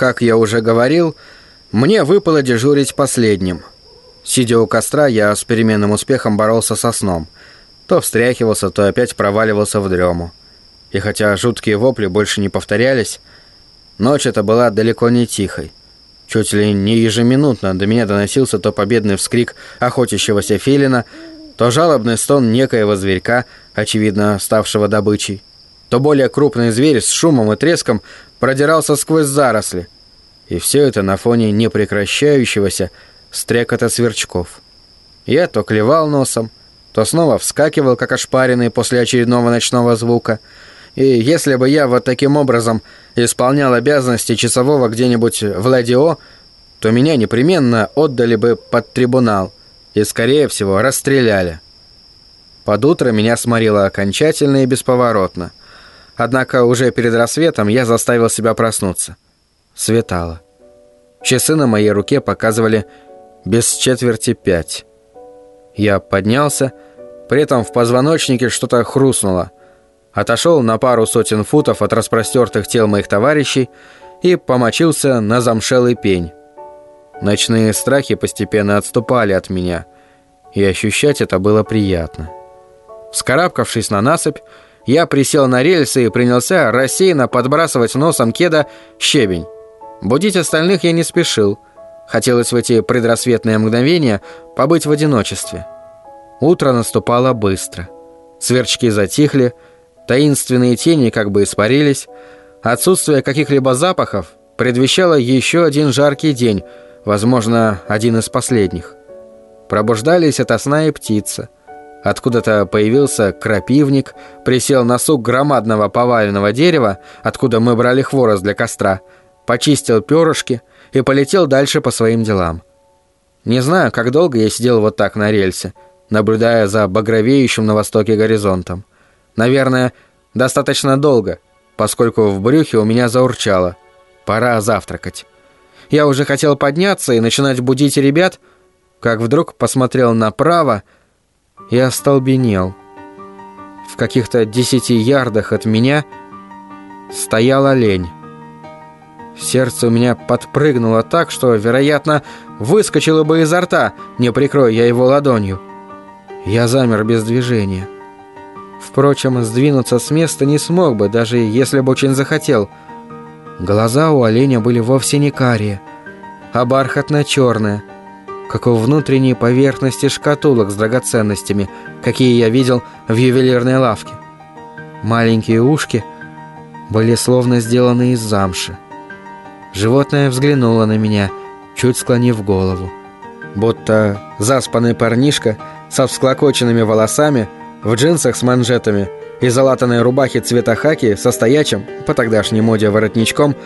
Как я уже говорил, мне выпало дежурить последним. Сидя у костра, я с переменным успехом боролся со сном. То встряхивался, то опять проваливался в дрему. И хотя жуткие вопли больше не повторялись, ночь эта была далеко не тихой. Чуть ли не ежеминутно до меня доносился то победный вскрик охотящегося филина, то жалобный стон некоего зверька, очевидно ставшего добычей, то более крупный зверь с шумом и треском продирался сквозь заросли. И все это на фоне непрекращающегося стрекота сверчков. Я то клевал носом, то снова вскакивал, как ошпаренный после очередного ночного звука — и если бы я вот таким образом исполнял обязанности часового где-нибудь в Ладио, то меня непременно отдали бы под трибунал и, скорее всего, расстреляли. Под утро меня сморило окончательно и бесповоротно. Однако уже перед рассветом я заставил себя проснуться. Светало. Часы на моей руке показывали без четверти пять. Я поднялся, при этом в позвоночнике что-то хрустнуло – отошел на пару сотен футов от распростертых тел моих товарищей и помочился на замшелый пень. Ночные страхи постепенно отступали от меня, и ощущать это было приятно. Вскарабкавшись на насыпь, я присел на рельсы и принялся рассеянно подбрасывать носом кеда щебень. Будить остальных я не спешил. Хотелось в эти предрассветные мгновения побыть в одиночестве. Утро наступало быстро. Сверчки затихли, Таинственные тени как бы испарились. Отсутствие каких-либо запахов предвещало еще один жаркий день, возможно, один из последних. Пробуждались ото сна и птицы. Откуда-то появился крапивник, присел на сук громадного поваленного дерева, откуда мы брали хворост для костра, почистил перышки и полетел дальше по своим делам. Не знаю, как долго я сидел вот так на рельсе, наблюдая за багровеющим на востоке горизонтом. Наверное, достаточно долго, поскольку в брюхе у меня заурчало. Пора завтракать. Я уже хотел подняться и начинать будить ребят, как вдруг посмотрел направо и остолбенел. В каких-то десяти ярдах от меня стоял олень. Сердце у меня подпрыгнуло так, что, вероятно, выскочило бы изо рта, не прикрою я его ладонью. Я замер без движения. Впрочем, сдвинуться с места не смог бы, даже если бы очень захотел. Глаза у оленя были вовсе не карие, а бархатно-черные, как у внутренней поверхности шкатулок с драгоценностями, какие я видел в ювелирной лавке. Маленькие ушки были словно сделаны из замши. Животное взглянуло на меня, чуть склонив голову. Будто заспанный парнишка со всклокоченными волосами – в джинсах с манжетами и залатанной рубахе цвета хаки со стоячим, по тогдашней моде воротничком,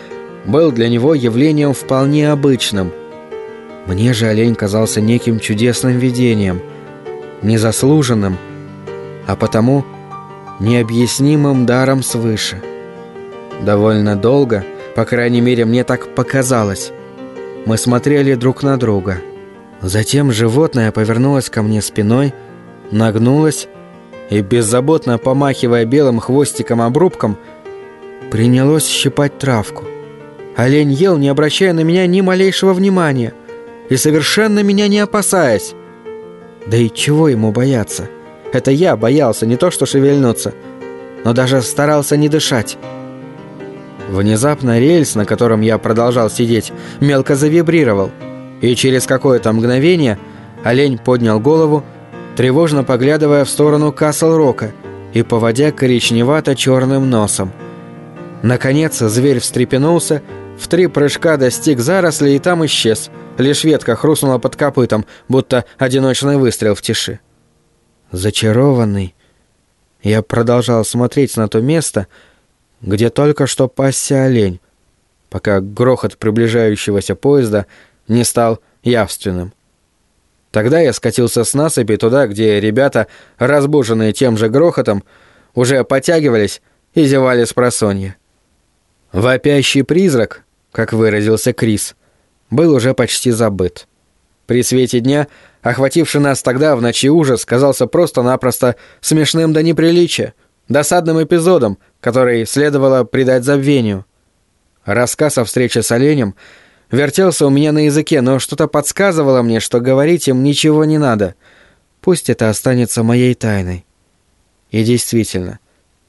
был для него явлением вполне обычным. Мне же олень казался неким чудесным видением, незаслуженным, а потому необъяснимым даром свыше. Довольно долго, по крайней мере, мне так показалось, мы смотрели друг на друга. Затем животное повернулось ко мне спиной, нагнулось и, беззаботно помахивая белым хвостиком-обрубком, принялось щипать травку. Олень ел, не обращая на меня ни малейшего внимания и совершенно меня не опасаясь. Да и чего ему бояться? Это я боялся, не то что шевельнуться, но даже старался не дышать. Внезапно рельс, на котором я продолжал сидеть, мелко завибрировал, и через какое-то мгновение олень поднял голову тревожно поглядывая в сторону Касл-Рока и поводя коричневато-черным носом. Наконец зверь встрепенулся, в три прыжка достиг заросли и там исчез. Лишь ветка хрустнула под копытом, будто одиночный выстрел в тиши. Зачарованный, я продолжал смотреть на то место, где только что пасся олень, пока грохот приближающегося поезда не стал явственным. Тогда я скатился с насыпи туда, где ребята, разбуженные тем же грохотом, уже потягивались и зевали с просонья. Вопящий призрак, как выразился Крис, был уже почти забыт. При свете дня, охвативший нас тогда в ночи ужас, казался просто-напросто смешным до неприличия, досадным эпизодом, который следовало придать забвению. Рассказ о встрече с оленем вертелся у меня на языке, но что-то подсказывало мне, что говорить им ничего не надо. Пусть это останется моей тайной. И действительно,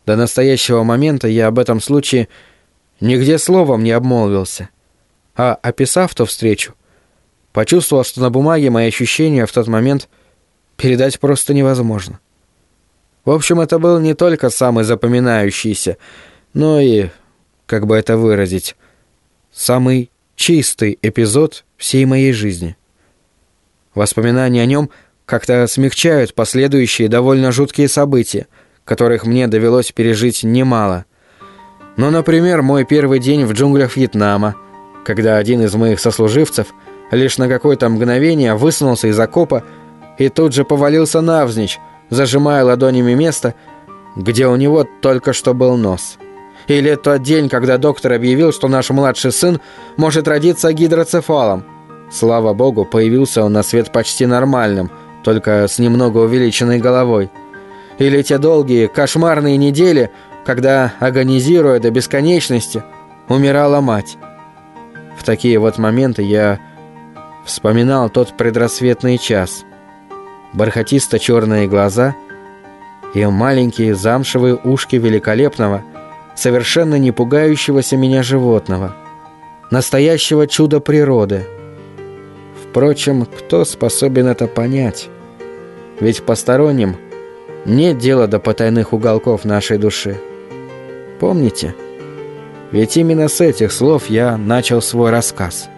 до настоящего момента я об этом случае нигде словом не обмолвился. А описав ту встречу, почувствовал, что на бумаге мои ощущения в тот момент передать просто невозможно. В общем, это был не только самый запоминающийся, но и, как бы это выразить, самый чистый эпизод всей моей жизни. Воспоминания о нем как-то смягчают последующие довольно жуткие события, которых мне довелось пережить немало. Ну, например, мой первый день в джунглях Вьетнама, когда один из моих сослуживцев – лишь на какое-то мгновение высунулся из окопа и тут же повалился навзничь, зажимая ладонями место, где у него только что был нос. Или тот день, когда доктор объявил, что наш младший сын может родиться гидроцефалом. Слава богу, появился он на свет почти нормальным, только с немного увеличенной головой. Или те долгие, кошмарные недели, когда, агонизируя до бесконечности, умирала мать. В такие вот моменты я вспоминал тот предрассветный час. Бархатисто-черные глаза и маленькие замшевые ушки великолепного, совершенно не пугающегося меня животного. Настоящего чуда природы. Впрочем, кто способен это понять? Ведь посторонним нет дела до потайных уголков нашей души. Помните? Ведь именно с этих слов я начал свой рассказ –